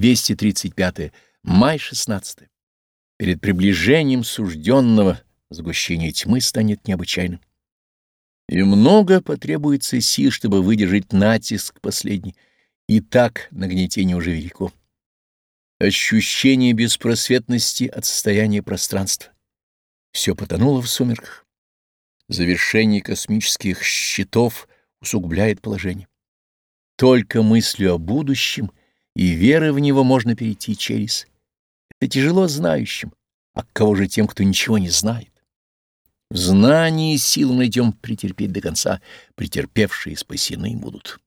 235. Май 16. Перед приближением сужденного сгущение тьмы станет необычайным. И много потребуется сил, чтобы выдержать натиск последний. И так нагнетение уже велико. Ощущение беспросветности от состояния пространства. Все потонуло в сумерках. Завершение космических щитов усугубляет положение. Только мыслью о будущем и веры в него можно перейти через. Это тяжело знающим, а кого же тем, кто ничего не знает? В знании силу найдем претерпеть до конца, претерпевшие спасены будут.